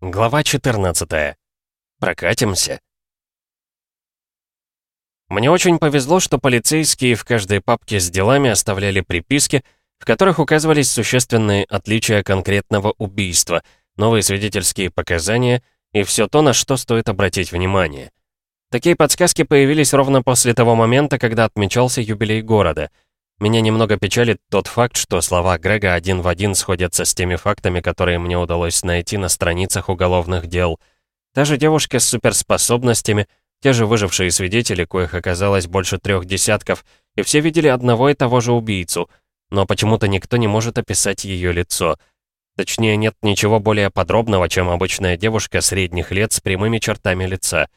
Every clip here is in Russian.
Глава 14. Прокатимся. Мне очень повезло, что полицейские в каждой папке с делами оставляли приписки, в которых указывались существенные отличия конкретного убийства, новые свидетельские показания и все то, на что стоит обратить внимание. Такие подсказки появились ровно после того момента, когда отмечался юбилей города — меня немного печалит тот факт, что слова Грега один в один сходятся с теми фактами, которые мне удалось найти на страницах уголовных дел. Та же девушка с суперспособностями, те же выжившие свидетели, коих оказалось больше трех десятков, и все видели одного и того же убийцу, но почему-то никто не может описать ее лицо. Точнее, нет ничего более подробного, чем обычная девушка средних лет с прямыми чертами лица.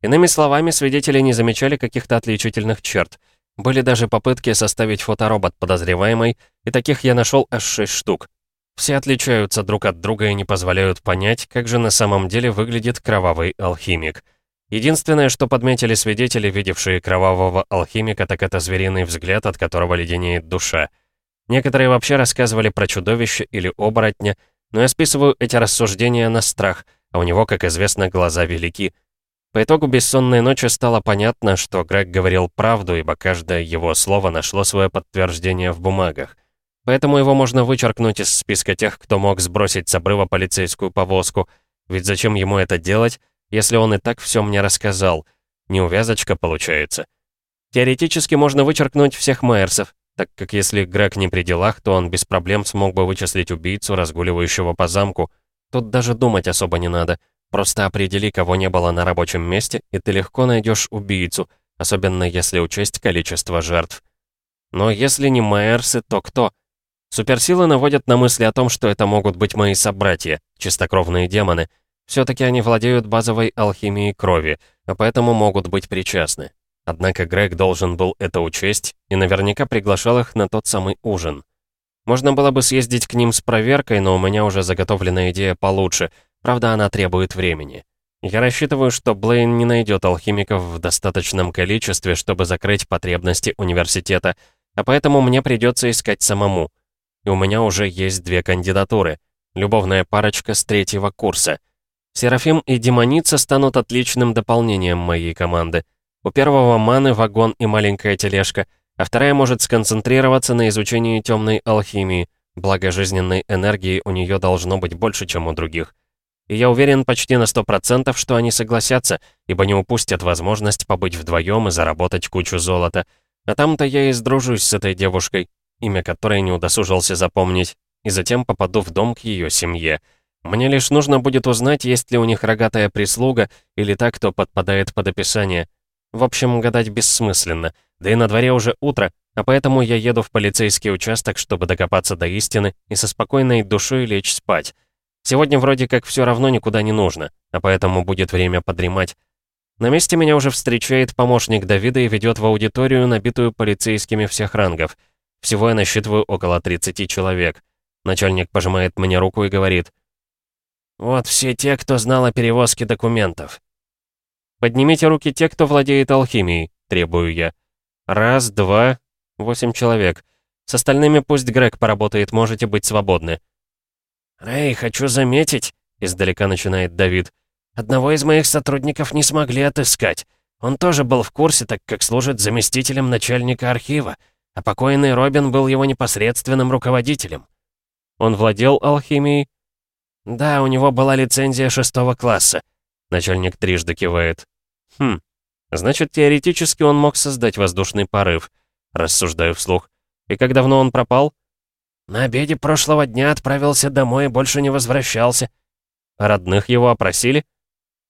Иными словами, свидетели не замечали каких-то отличительных черт — были даже попытки составить фоторобот подозреваемой, и таких я нашел аж 6 штук. Все отличаются друг от друга и не позволяют понять, как же на самом деле выглядит кровавый алхимик. Единственное, что подметили свидетели, видевшие кровавого алхимика, так это звериный взгляд, от которого леденеет душа. Некоторые вообще рассказывали про чудовище или оборотня, но я списываю эти рассуждения на страх, а у него, как известно, глаза велики, по итогу бессонной ночи стало понятно, что Грег говорил правду, ибо каждое его слово нашло свое подтверждение в бумагах. Поэтому его можно вычеркнуть из списка тех, кто мог сбросить с обрыва полицейскую повозку. Ведь зачем ему это делать, если он и так все мне рассказал? Неувязочка получается. Теоретически можно вычеркнуть всех Майерсов, так как если Грег не при делах, то он без проблем смог бы вычислить убийцу, разгуливающего по замку. Тут даже думать особо не надо — Просто определи, кого не было на рабочем месте, и ты легко найдешь убийцу, особенно если учесть количество жертв. Но если не Майерсы, то кто? Суперсилы наводят на мысли о том, что это могут быть мои собратья, чистокровные демоны. Все-таки они владеют базовой алхимией крови, а поэтому могут быть причастны. Однако Грег должен был это учесть и наверняка приглашал их на тот самый ужин. Можно было бы съездить к ним с проверкой, но у меня уже заготовлена идея получше — Правда, она требует времени. Я рассчитываю, что Блейн не найдет алхимиков в достаточном количестве, чтобы закрыть потребности университета, а поэтому мне придется искать самому. И у меня уже есть две кандидатуры. Любовная парочка с третьего курса. Серафим и Демоница станут отличным дополнением моей команды. У первого маны вагон и маленькая тележка, а вторая может сконцентрироваться на изучении темной алхимии, благо жизненной энергии у нее должно быть больше, чем у других. И я уверен почти на сто процентов, что они согласятся, ибо не упустят возможность побыть вдвоем и заработать кучу золота. А там-то я и сдружусь с этой девушкой, имя которой не удосужился запомнить, и затем попаду в дом к ее семье. Мне лишь нужно будет узнать, есть ли у них рогатая прислуга или та, кто подпадает под описание. В общем, гадать бессмысленно. Да и на дворе уже утро, а поэтому я еду в полицейский участок, чтобы докопаться до истины и со спокойной душой лечь спать. Сегодня вроде как все равно никуда не нужно, а поэтому будет время подремать. На месте меня уже встречает помощник Давида и ведет в аудиторию, набитую полицейскими всех рангов. Всего я насчитываю около 30 человек. Начальник пожимает мне руку и говорит. «Вот все те, кто знал о перевозке документов». «Поднимите руки те, кто владеет алхимией», — требую я. «Раз, два, восемь человек. С остальными пусть Грег поработает, можете быть свободны». «Рэй, хочу заметить», — издалека начинает Давид, «одного из моих сотрудников не смогли отыскать. Он тоже был в курсе, так как служит заместителем начальника архива, а покойный Робин был его непосредственным руководителем». «Он владел алхимией?» «Да, у него была лицензия шестого класса», — начальник трижды кивает. «Хм, значит, теоретически он мог создать воздушный порыв», — рассуждаю вслух. «И как давно он пропал?» На обеде прошлого дня отправился домой и больше не возвращался. родных его опросили?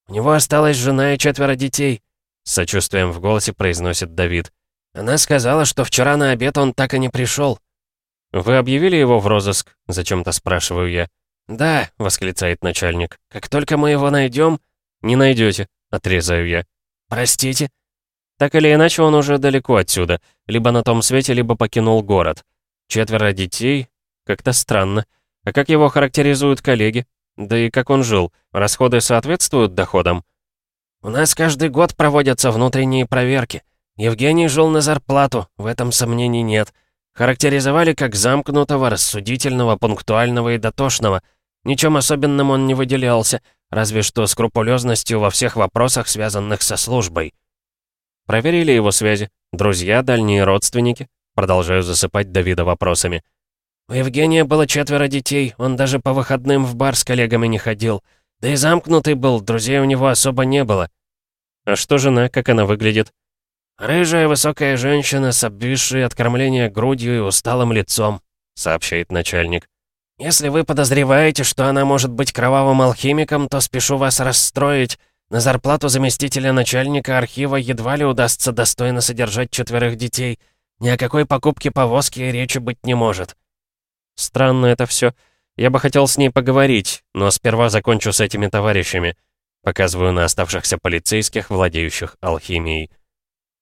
У него осталась жена и четверо детей. С сочувствием в голосе произносит Давид. Она сказала, что вчера на обед он так и не пришел. «Вы объявили его в розыск?» — зачем-то спрашиваю я. «Да», — восклицает начальник. «Как только мы его найдем...» «Не найдете», — отрезаю я. «Простите?» Так или иначе, он уже далеко отсюда. Либо на том свете, либо покинул город. Четверо детей? Как-то странно. А как его характеризуют коллеги? Да и как он жил? Расходы соответствуют доходам? У нас каждый год проводятся внутренние проверки. Евгений жил на зарплату, в этом сомнений нет. Характеризовали как замкнутого, рассудительного, пунктуального и дотошного. Ничем особенным он не выделялся, разве что скрупулезностью во всех вопросах, связанных со службой. Проверили его связи. Друзья, дальние родственники. Продолжаю засыпать Давида вопросами. У Евгения было четверо детей, он даже по выходным в бар с коллегами не ходил. Да и замкнутый был, друзей у него особо не было. А что жена, как она выглядит? Рыжая высокая женщина с обвисшей от кормления грудью и усталым лицом, сообщает начальник. Если вы подозреваете, что она может быть кровавым алхимиком, то спешу вас расстроить. На зарплату заместителя начальника архива едва ли удастся достойно содержать четверых детей. Ни о какой покупке повозки речи быть не может. Странно это все. Я бы хотел с ней поговорить, но сперва закончу с этими товарищами. Показываю на оставшихся полицейских, владеющих алхимией.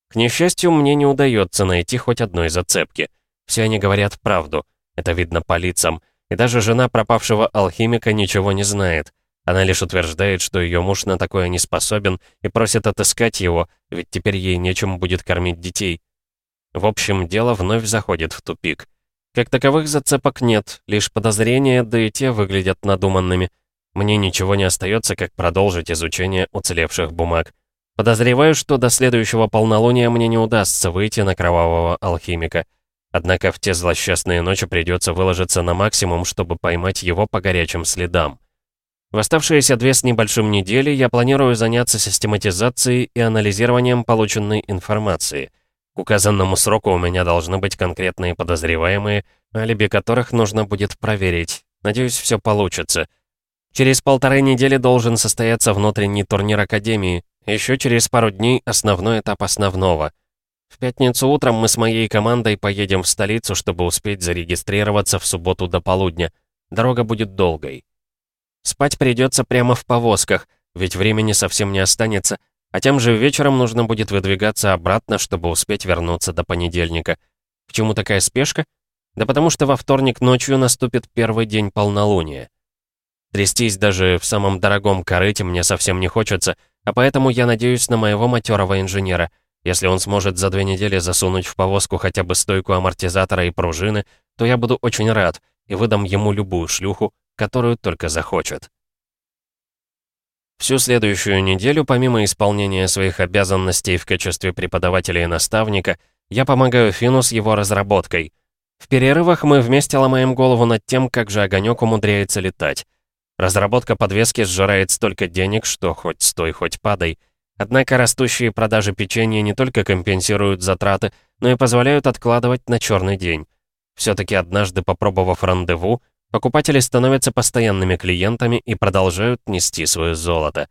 К несчастью, мне не удается найти хоть одной зацепки. Все они говорят правду. Это видно по лицам. И даже жена пропавшего алхимика ничего не знает. Она лишь утверждает, что ее муж на такое не способен и просит отыскать его, ведь теперь ей нечем будет кормить детей. В общем, дело вновь заходит в тупик. Как таковых зацепок нет, лишь подозрения, да и те выглядят надуманными. Мне ничего не остается, как продолжить изучение уцелевших бумаг. Подозреваю, что до следующего полнолуния мне не удастся выйти на кровавого алхимика. Однако в те злосчастные ночи придется выложиться на максимум, чтобы поймать его по горячим следам. В оставшиеся две с небольшим недели я планирую заняться систематизацией и анализированием полученной информации — указанному сроку у меня должны быть конкретные подозреваемые, алиби которых нужно будет проверить. Надеюсь, все получится. Через полторы недели должен состояться внутренний турнир Академии. Еще через пару дней основной этап основного. В пятницу утром мы с моей командой поедем в столицу, чтобы успеть зарегистрироваться в субботу до полудня. Дорога будет долгой. Спать придется прямо в повозках, ведь времени совсем не останется, а тем же вечером нужно будет выдвигаться обратно, чтобы успеть вернуться до понедельника. К чему такая спешка? Да потому что во вторник ночью наступит первый день полнолуния. Трястись даже в самом дорогом корыте мне совсем не хочется, а поэтому я надеюсь на моего матерого инженера. Если он сможет за две недели засунуть в повозку хотя бы стойку амортизатора и пружины, то я буду очень рад и выдам ему любую шлюху, которую только захочет. Всю следующую неделю, помимо исполнения своих обязанностей в качестве преподавателя и наставника, я помогаю Фину с его разработкой. В перерывах мы вместе ломаем голову над тем, как же огонек умудряется летать. Разработка подвески сжирает столько денег, что хоть стой, хоть падай. Однако растущие продажи печенья не только компенсируют затраты, но и позволяют откладывать на черный день. Все-таки однажды попробовав рандеву, Покупатели становятся постоянными клиентами и продолжают нести свое золото.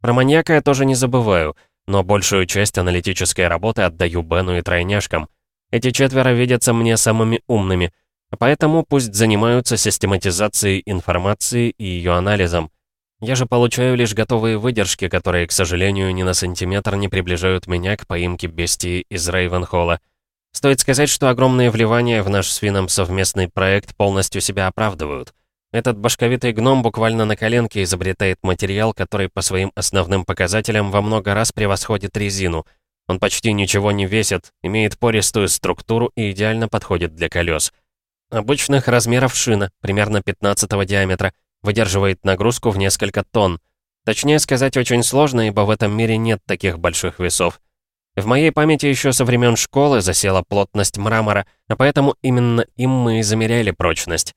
Про маньяка я тоже не забываю, но большую часть аналитической работы отдаю Бену и тройняшкам. Эти четверо видятся мне самыми умными, поэтому пусть занимаются систематизацией информации и ее анализом. Я же получаю лишь готовые выдержки, которые, к сожалению, ни на сантиметр не приближают меня к поимке бестии из Рейвенхолла. Стоит сказать, что огромные вливания в наш с Фином совместный проект полностью себя оправдывают. Этот башковитый гном буквально на коленке изобретает материал, который по своим основным показателям во много раз превосходит резину. Он почти ничего не весит, имеет пористую структуру и идеально подходит для колес. Обычных размеров шина, примерно 15 диаметра, выдерживает нагрузку в несколько тонн. Точнее сказать очень сложно, ибо в этом мире нет таких больших весов. В моей памяти еще со времен школы засела плотность мрамора, а поэтому именно им мы и замеряли прочность.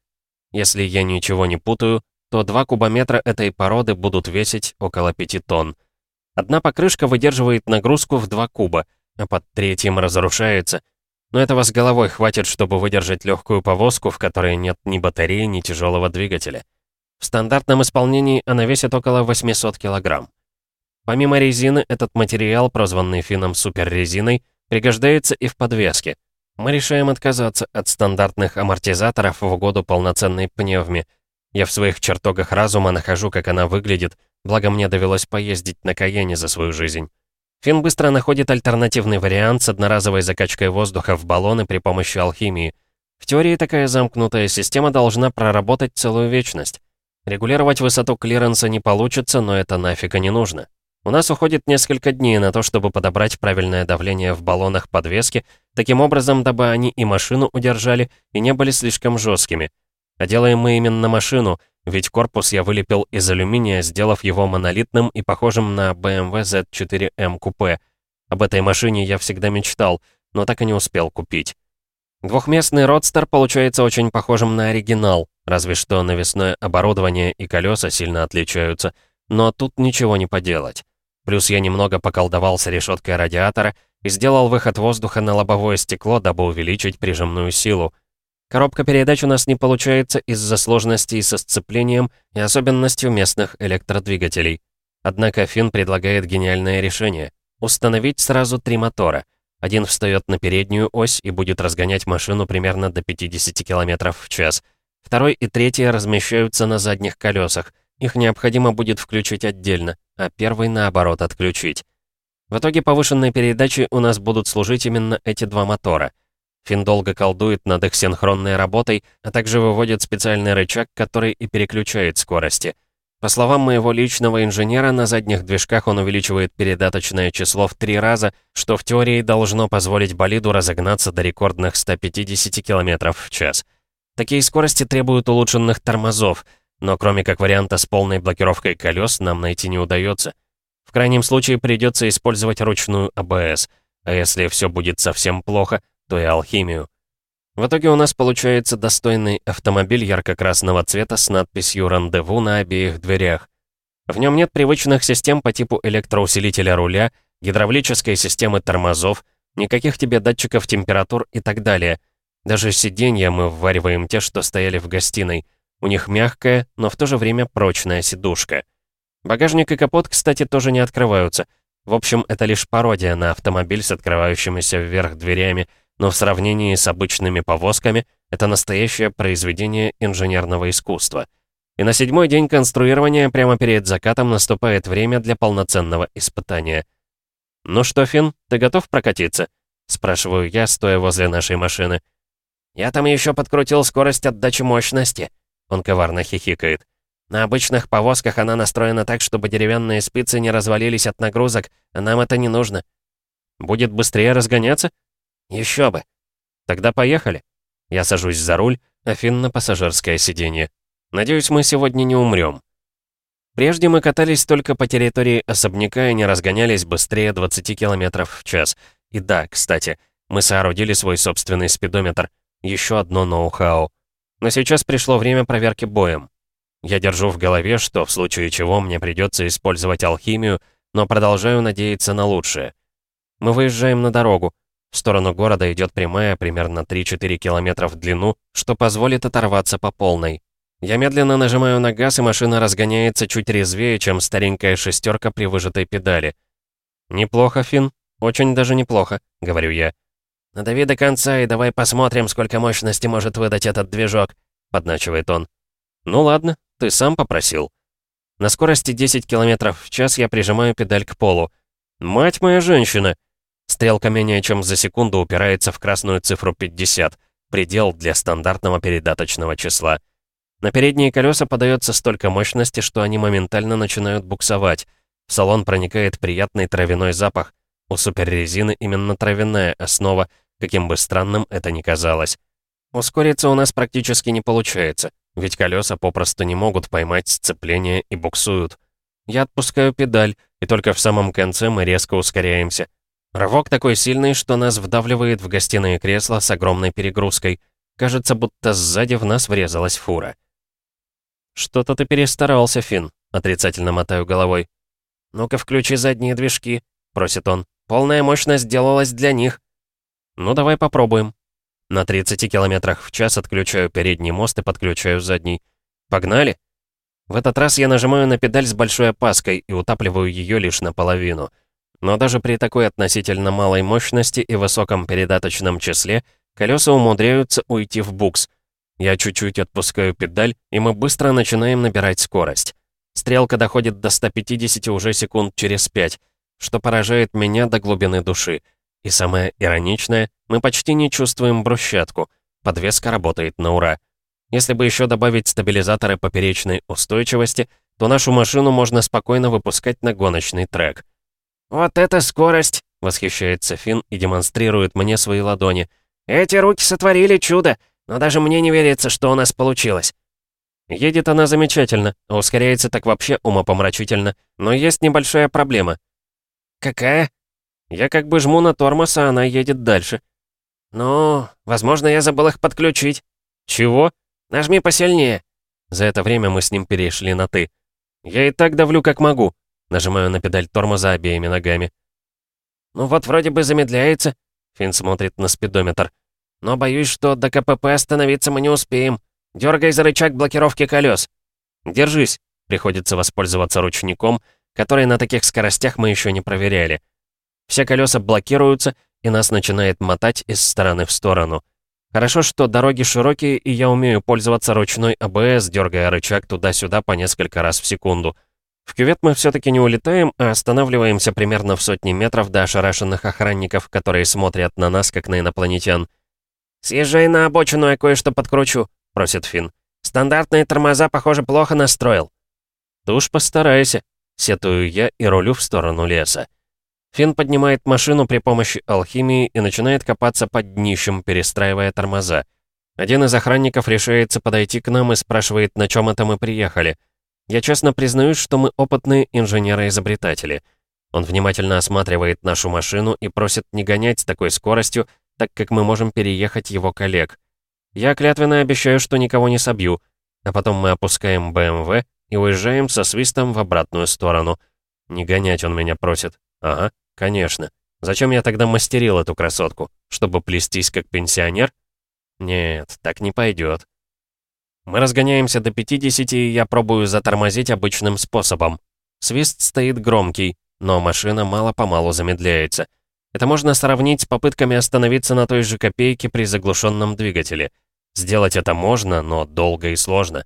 Если я ничего не путаю, то 2 кубометра этой породы будут весить около 5 тонн. Одна покрышка выдерживает нагрузку в 2 куба, а под третьим разрушается. Но этого с головой хватит, чтобы выдержать легкую повозку, в которой нет ни батареи, ни тяжелого двигателя. В стандартном исполнении она весит около 800 килограмм. Помимо резины, этот материал, прозванный финном суперрезиной, пригождается и в подвеске. Мы решаем отказаться от стандартных амортизаторов в угоду полноценной пневме. Я в своих чертогах разума нахожу, как она выглядит, благо мне довелось поездить на Каене за свою жизнь. Фин быстро находит альтернативный вариант с одноразовой закачкой воздуха в баллоны при помощи алхимии. В теории такая замкнутая система должна проработать целую вечность. Регулировать высоту клиренса не получится, но это нафиг и не нужно. У нас уходит несколько дней на то, чтобы подобрать правильное давление в баллонах подвески, таким образом, дабы они и машину удержали, и не были слишком жесткими. А делаем мы именно машину, ведь корпус я вылепил из алюминия, сделав его монолитным и похожим на BMW Z4M купе. Об этой машине я всегда мечтал, но так и не успел купить. Двухместный родстер получается очень похожим на оригинал, разве что навесное оборудование и колеса сильно отличаются, но тут ничего не поделать. Плюс я немного поколдовал с решеткой радиатора и сделал выход воздуха на лобовое стекло, дабы увеличить прижимную силу. Коробка передач у нас не получается из-за сложностей со сцеплением и особенностью местных электродвигателей. Однако Финн предлагает гениальное решение — установить сразу три мотора — один встает на переднюю ось и будет разгонять машину примерно до 50 км в час. Второй и третий размещаются на задних колесах. Их необходимо будет включить отдельно, а первый, наоборот, отключить. В итоге повышенной передачи у нас будут служить именно эти два мотора. Фин долго колдует над их синхронной работой, а также выводит специальный рычаг, который и переключает скорости — по словам моего личного инженера, на задних движках он увеличивает передаточное число в три раза, что в теории должно позволить болиду разогнаться до рекордных 150 км в час. Такие скорости требуют улучшенных тормозов, но кроме как варианта с полной блокировкой колес нам найти не удается. В крайнем случае придется использовать ручную АБС, а если все будет совсем плохо, то и алхимию. В итоге у нас получается достойный автомобиль ярко-красного цвета с надписью «Рандеву» на обеих дверях. В нем нет привычных систем по типу электроусилителя руля, гидравлической системы тормозов, никаких тебе датчиков температур и так далее. Даже сиденья мы ввариваем те, что стояли в гостиной. У них мягкая, но в то же время прочная сидушка. Багажник и капот, кстати, тоже не открываются. В общем, это лишь пародия на автомобиль с открывающимися вверх дверями, но в сравнении с обычными повозками это настоящее произведение инженерного искусства. И на седьмой день конструирования прямо перед закатом наступает время для полноценного испытания. «Ну что, Финн, ты готов прокатиться?» — спрашиваю я, стоя возле нашей машины. «Я там еще подкрутил скорость отдачи мощности», — он коварно хихикает. «На обычных повозках она настроена так, чтобы деревянные спицы не развалились от нагрузок, а нам это не нужно». «Будет быстрее разгоняться?» Еще бы. Тогда поехали. Я сажусь за руль, а Финн на пассажирское сиденье. Надеюсь, мы сегодня не умрем. Прежде мы катались только по территории особняка и не разгонялись быстрее 20 км в час. И да, кстати, мы соорудили свой собственный спидометр. Еще одно ноу-хау. Но сейчас пришло время проверки боем. Я держу в голове, что в случае чего мне придется использовать алхимию, но продолжаю надеяться на лучшее. Мы выезжаем на дорогу. В сторону города идет прямая, примерно 3-4 километра в длину, что позволит оторваться по полной. Я медленно нажимаю на газ, и машина разгоняется чуть резвее, чем старенькая шестерка при выжатой педали. «Неплохо, Финн. Очень даже неплохо», — говорю я. «Надави до конца и давай посмотрим, сколько мощности может выдать этот движок», — подначивает он. «Ну ладно, ты сам попросил». На скорости 10 км в час я прижимаю педаль к полу. «Мать моя женщина!» Стрелка менее чем за секунду упирается в красную цифру 50, предел для стандартного передаточного числа. На передние колеса подается столько мощности, что они моментально начинают буксовать. В салон проникает приятный травяной запах. У суперрезины именно травяная основа, каким бы странным это ни казалось. Ускориться у нас практически не получается, ведь колеса попросту не могут поймать сцепление и буксуют. Я отпускаю педаль, и только в самом конце мы резко ускоряемся — Рывок такой сильный, что нас вдавливает в гостиное кресло с огромной перегрузкой. Кажется, будто сзади в нас врезалась фура. «Что-то ты перестарался, Финн», — отрицательно мотаю головой. «Ну-ка, включи задние движки», — просит он. «Полная мощность делалась для них». «Ну, давай попробуем». На 30 километрах в час отключаю передний мост и подключаю задний. «Погнали!» В этот раз я нажимаю на педаль с большой опаской и утапливаю ее лишь наполовину — но даже при такой относительно малой мощности и высоком передаточном числе колеса умудряются уйти в букс. Я чуть-чуть отпускаю педаль, и мы быстро начинаем набирать скорость. Стрелка доходит до 150 уже секунд через 5, что поражает меня до глубины души. И самое ироничное, мы почти не чувствуем брусчатку. Подвеска работает на ура. Если бы еще добавить стабилизаторы поперечной устойчивости, то нашу машину можно спокойно выпускать на гоночный трек. «Вот это скорость!» — восхищается Финн и демонстрирует мне свои ладони. «Эти руки сотворили чудо, но даже мне не верится, что у нас получилось». Едет она замечательно, а ускоряется так вообще умопомрачительно. Но есть небольшая проблема. Какая? Я как бы жму на тормоз, а она едет дальше. Ну, возможно, я забыл их подключить. Чего? Нажми посильнее. За это время мы с ним перешли на «ты». Я и так давлю, как могу. Нажимаю на педаль тормоза обеими ногами. Ну вот вроде бы замедляется. Финн смотрит на спидометр. Но боюсь, что до КПП остановиться мы не успеем. Дергай за рычаг блокировки колес. Держись. Приходится воспользоваться ручником, который на таких скоростях мы еще не проверяли. Все колеса блокируются, и нас начинает мотать из стороны в сторону. Хорошо, что дороги широкие, и я умею пользоваться ручной АБС, дергая рычаг туда-сюда по несколько раз в секунду. В кювет мы все-таки не улетаем, а останавливаемся примерно в сотни метров до ошарашенных охранников, которые смотрят на нас, как на инопланетян. «Съезжай на обочину, я кое-что подкручу», — просит Финн. «Стандартные тормоза, похоже, плохо настроил». «Ты уж постарайся», — сетую я и рулю в сторону леса. Финн поднимает машину при помощи алхимии и начинает копаться под днищем, перестраивая тормоза. Один из охранников решается подойти к нам и спрашивает, на чем это мы приехали. Я честно признаюсь, что мы опытные инженеры-изобретатели. Он внимательно осматривает нашу машину и просит не гонять с такой скоростью, так как мы можем переехать его коллег. Я клятвенно обещаю, что никого не собью, а потом мы опускаем БМВ и уезжаем со свистом в обратную сторону. Не гонять он меня просит. Ага, конечно. Зачем я тогда мастерил эту красотку? Чтобы плестись как пенсионер? Нет, так не пойдет. Мы разгоняемся до 50, и я пробую затормозить обычным способом. Свист стоит громкий, но машина мало-помалу замедляется. Это можно сравнить с попытками остановиться на той же копейке при заглушенном двигателе. Сделать это можно, но долго и сложно.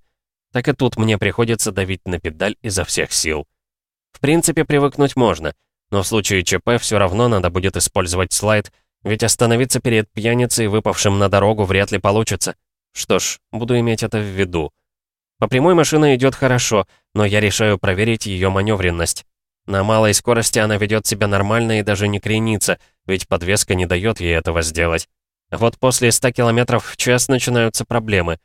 Так и тут мне приходится давить на педаль изо всех сил. В принципе, привыкнуть можно — но в случае ЧП все равно надо будет использовать слайд, ведь остановиться перед пьяницей, выпавшим на дорогу, вряд ли получится. Что ж, буду иметь это в виду. По прямой машина идет хорошо, но я решаю проверить ее маневренность. На малой скорости она ведет себя нормально и даже не кренится, ведь подвеска не дает ей этого сделать. Вот после 100 км в час начинаются проблемы.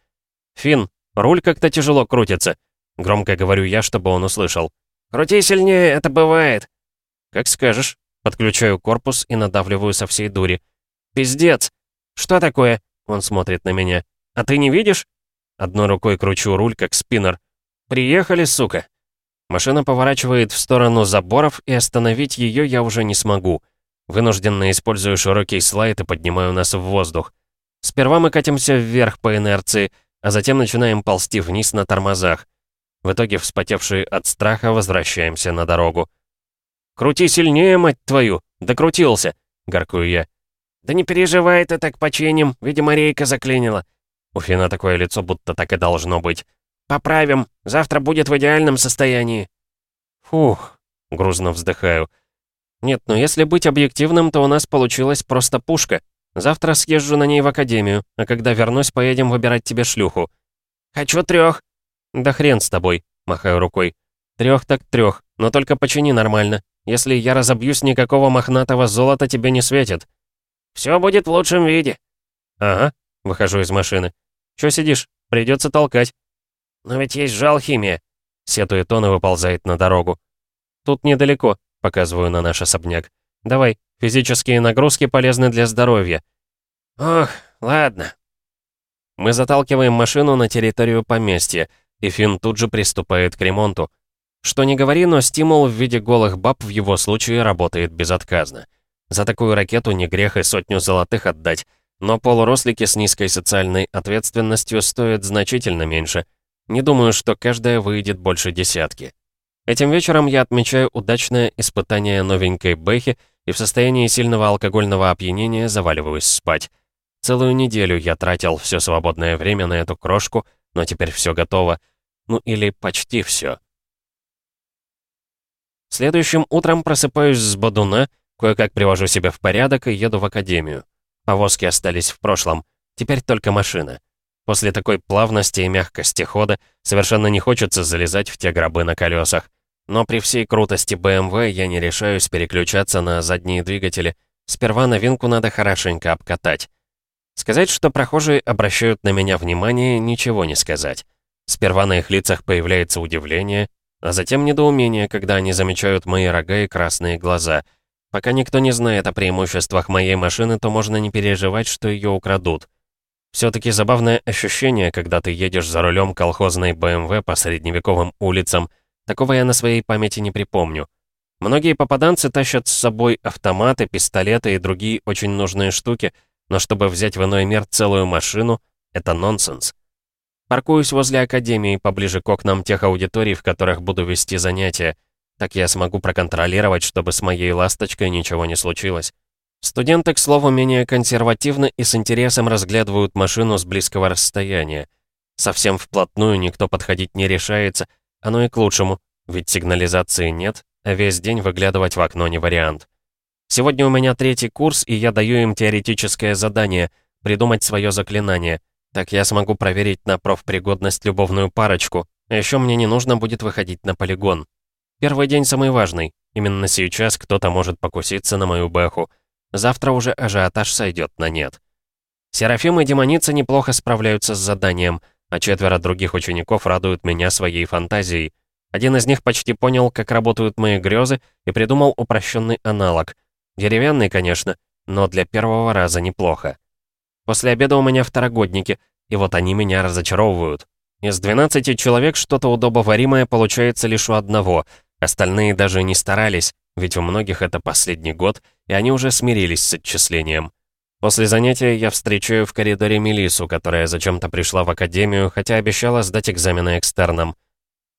«Фин, руль как-то тяжело крутится», — громко говорю я, чтобы он услышал. «Крути сильнее, это бывает», «Как скажешь». Подключаю корпус и надавливаю со всей дури. «Пиздец! Что такое?» Он смотрит на меня. «А ты не видишь?» Одной рукой кручу руль, как спиннер. «Приехали, сука!» Машина поворачивает в сторону заборов, и остановить ее я уже не смогу. Вынужденно использую широкий слайд и поднимаю нас в воздух. Сперва мы катимся вверх по инерции, а затем начинаем ползти вниз на тормозах. В итоге, вспотевшие от страха, возвращаемся на дорогу. «Крути сильнее, мать твою! Докрутился!» — горкую я. «Да не переживай ты так починим, видимо, рейка заклинила». У Фина такое лицо, будто так и должно быть. «Поправим, завтра будет в идеальном состоянии». «Фух», — грузно вздыхаю. «Нет, но если быть объективным, то у нас получилась просто пушка. Завтра съезжу на ней в академию, а когда вернусь, поедем выбирать тебе шлюху». «Хочу трех. «Да хрен с тобой», — махаю рукой. Трех так трех, но только почини нормально. Если я разобьюсь, никакого мохнатого золота тебе не светит». «Все будет в лучшем виде». «Ага», — выхожу из машины. «Чё сидишь? Придется толкать». «Но ведь есть же алхимия», — сетует он и выползает на дорогу. «Тут недалеко», — показываю на наш особняк. «Давай, физические нагрузки полезны для здоровья». «Ох, ладно». Мы заталкиваем машину на территорию поместья, и Финн тут же приступает к ремонту. Что не говори, но стимул в виде голых баб в его случае работает безотказно. За такую ракету не грех и сотню золотых отдать, но полурослики с низкой социальной ответственностью стоят значительно меньше. Не думаю, что каждая выйдет больше десятки. Этим вечером я отмечаю удачное испытание новенькой Бэхи и в состоянии сильного алкогольного опьянения заваливаюсь спать. Целую неделю я тратил все свободное время на эту крошку, но теперь все готово. Ну или почти все. Следующим утром просыпаюсь с бодуна, кое-как привожу себя в порядок и еду в академию. Повозки остались в прошлом, теперь только машина. После такой плавности и мягкости хода совершенно не хочется залезать в те гробы на колесах. Но при всей крутости BMW я не решаюсь переключаться на задние двигатели. Сперва новинку надо хорошенько обкатать. Сказать, что прохожие обращают на меня внимание, ничего не сказать. Сперва на их лицах появляется удивление, а затем недоумение, когда они замечают мои рога и красные глаза. Пока никто не знает о преимуществах моей машины, то можно не переживать, что ее украдут. Все-таки забавное ощущение, когда ты едешь за рулем колхозной БМВ по средневековым улицам. Такого я на своей памяти не припомню. Многие попаданцы тащат с собой автоматы, пистолеты и другие очень нужные штуки, но чтобы взять в иной мир целую машину, это нонсенс. Паркуюсь возле академии, поближе к окнам тех аудиторий, в которых буду вести занятия. Так я смогу проконтролировать, чтобы с моей ласточкой ничего не случилось. Студенты, к слову, менее консервативны и с интересом разглядывают машину с близкого расстояния. Совсем вплотную никто подходить не решается, оно и к лучшему, ведь сигнализации нет, а весь день выглядывать в окно не вариант. Сегодня у меня третий курс, и я даю им теоретическое задание — придумать свое заклинание. Так я смогу проверить на профпригодность любовную парочку, а еще мне не нужно будет выходить на полигон. Первый день самый важный. Именно сейчас кто-то может покуситься на мою бэху. Завтра уже ажиотаж сойдет на нет. Серафим и демоница неплохо справляются с заданием, а четверо других учеников радуют меня своей фантазией. Один из них почти понял, как работают мои грезы, и придумал упрощенный аналог. Деревянный, конечно, но для первого раза неплохо. После обеда у меня второгодники, и вот они меня разочаровывают. Из 12 человек что-то удобоваримое получается лишь у одного, остальные даже не старались, ведь у многих это последний год, и они уже смирились с отчислением. После занятия я встречаю в коридоре Мелису, которая зачем-то пришла в академию, хотя обещала сдать экзамены экстерном.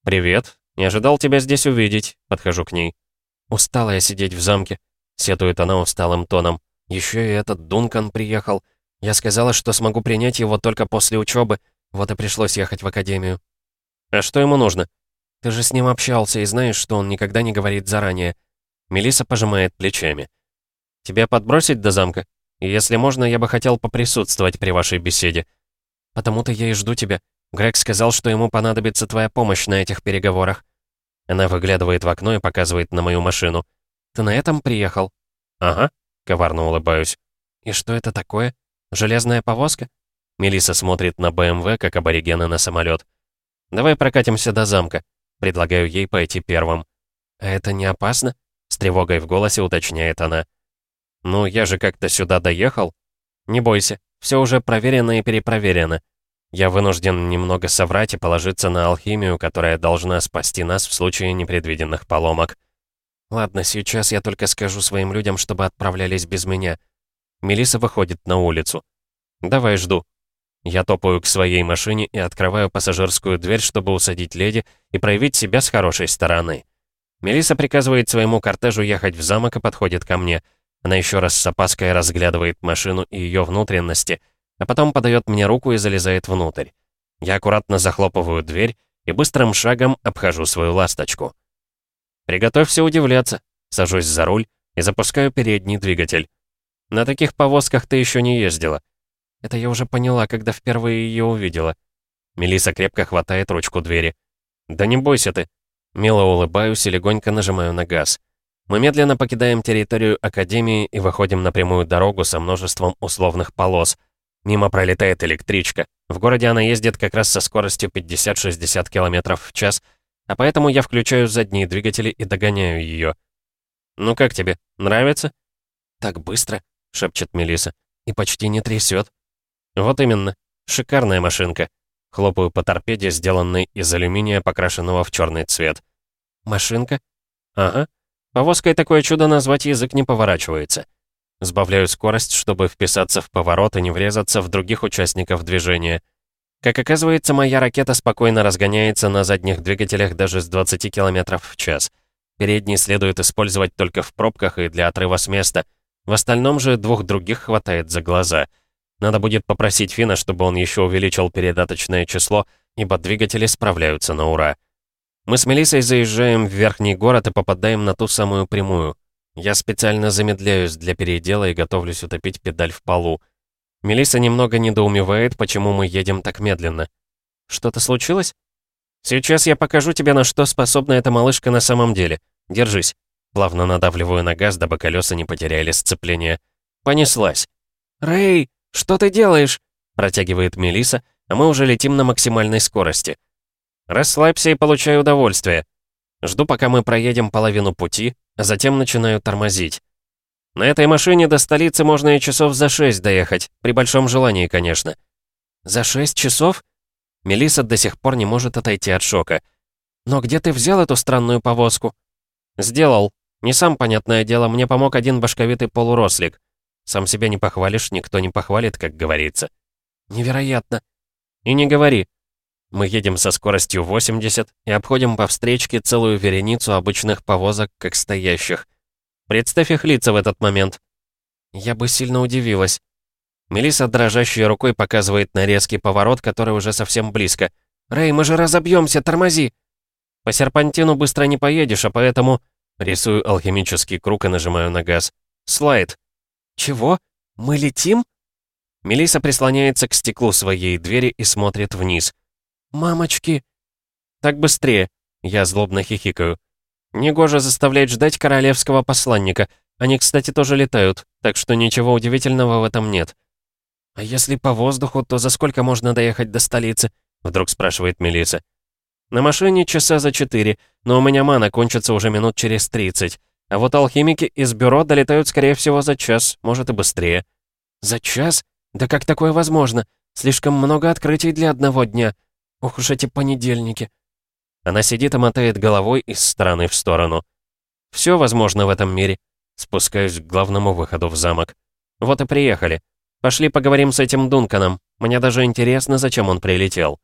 «Привет. Не ожидал тебя здесь увидеть», — подхожу к ней. «Устала я сидеть в замке», — сетует она усталым тоном. «Еще и этот Дункан приехал. Я сказала, что смогу принять его только после учебы, вот и пришлось ехать в академию». «А что ему нужно?» «Ты же с ним общался и знаешь, что он никогда не говорит заранее». Мелиса пожимает плечами. «Тебя подбросить до замка? если можно, я бы хотел поприсутствовать при вашей беседе». «Потому-то я и жду тебя. Грег сказал, что ему понадобится твоя помощь на этих переговорах». Она выглядывает в окно и показывает на мою машину. «Ты на этом приехал?» «Ага», — коварно улыбаюсь. «И что это такое? Железная повозка?» Мелиса смотрит на БМВ, как аборигены на самолет. «Давай прокатимся до замка». Предлагаю ей пойти первым. «А это не опасно?» С тревогой в голосе уточняет она. «Ну, я же как-то сюда доехал». «Не бойся, все уже проверено и перепроверено. Я вынужден немного соврать и положиться на алхимию, которая должна спасти нас в случае непредвиденных поломок. Ладно, сейчас я только скажу своим людям, чтобы отправлялись без меня. Мелиса выходит на улицу. Давай жду. Я топаю к своей машине и открываю пассажирскую дверь, чтобы усадить леди и проявить себя с хорошей стороны. Мелиса приказывает своему кортежу ехать в замок и подходит ко мне. Она еще раз с опаской разглядывает машину и ее внутренности — а потом подает мне руку и залезает внутрь. Я аккуратно захлопываю дверь и быстрым шагом обхожу свою ласточку. Приготовься удивляться. Сажусь за руль и запускаю передний двигатель. На таких повозках ты еще не ездила. Это я уже поняла, когда впервые ее увидела. Мелиса крепко хватает ручку двери. «Да не бойся ты». Мило улыбаюсь и легонько нажимаю на газ. Мы медленно покидаем территорию Академии и выходим на прямую дорогу со множеством условных полос — Мимо пролетает электричка. В городе она ездит как раз со скоростью 50-60 км в час, а поэтому я включаю задние двигатели и догоняю ее. «Ну как тебе, нравится?» «Так быстро», — шепчет Мелиса, — «и почти не трясет». «Вот именно. Шикарная машинка». Хлопаю по торпеде, сделанной из алюминия, покрашенного в черный цвет. «Машинка?» «Ага. Повозкой такое чудо назвать язык не поворачивается». Сбавляю скорость, чтобы вписаться в поворот и не врезаться в других участников движения. Как оказывается, моя ракета спокойно разгоняется на задних двигателях даже с 20 км в час. Передний следует использовать только в пробках и для отрыва с места. В остальном же двух других хватает за глаза. Надо будет попросить Фина, чтобы он еще увеличил передаточное число, ибо двигатели справляются на ура. Мы с Мелиссой заезжаем в верхний город и попадаем на ту самую прямую. Я специально замедляюсь для передела и готовлюсь утопить педаль в полу. Мелиса немного недоумевает, почему мы едем так медленно. Что-то случилось? Сейчас я покажу тебе, на что способна эта малышка на самом деле. Держись. Плавно надавливаю на газ, дабы колеса не потеряли сцепление. Понеслась. «Рэй, что ты делаешь?» Протягивает Мелиса, а мы уже летим на максимальной скорости. Расслабься и получай удовольствие. Жду, пока мы проедем половину пути, а затем начинаю тормозить. На этой машине до столицы можно и часов за шесть доехать, при большом желании, конечно. За шесть часов? Мелиса до сих пор не может отойти от шока. Но где ты взял эту странную повозку? Сделал. Не сам, понятное дело, мне помог один башковитый полурослик. Сам себя не похвалишь, никто не похвалит, как говорится. Невероятно. И не говори. Мы едем со скоростью 80 и обходим по встречке целую вереницу обычных повозок, как стоящих. Представь их лица в этот момент. Я бы сильно удивилась. Мелиса дрожащей рукой показывает на резкий поворот, который уже совсем близко. «Рэй, мы же разобьемся, тормози!» «По серпантину быстро не поедешь, а поэтому...» Рисую алхимический круг и нажимаю на газ. «Слайд». «Чего? Мы летим?» Мелиса прислоняется к стеклу своей двери и смотрит вниз. «Мамочки!» «Так быстрее!» Я злобно хихикаю. Негоже заставлять ждать королевского посланника. Они, кстати, тоже летают, так что ничего удивительного в этом нет. «А если по воздуху, то за сколько можно доехать до столицы?» Вдруг спрашивает Мелиса. «На машине часа за четыре, но у меня мана кончится уже минут через тридцать. А вот алхимики из бюро долетают, скорее всего, за час, может и быстрее». «За час? Да как такое возможно? Слишком много открытий для одного дня. Ох уж эти понедельники. Она сидит и мотает головой из стороны в сторону. Все возможно в этом мире. Спускаюсь к главному выходу в замок. Вот и приехали. Пошли поговорим с этим Дунканом. Мне даже интересно, зачем он прилетел.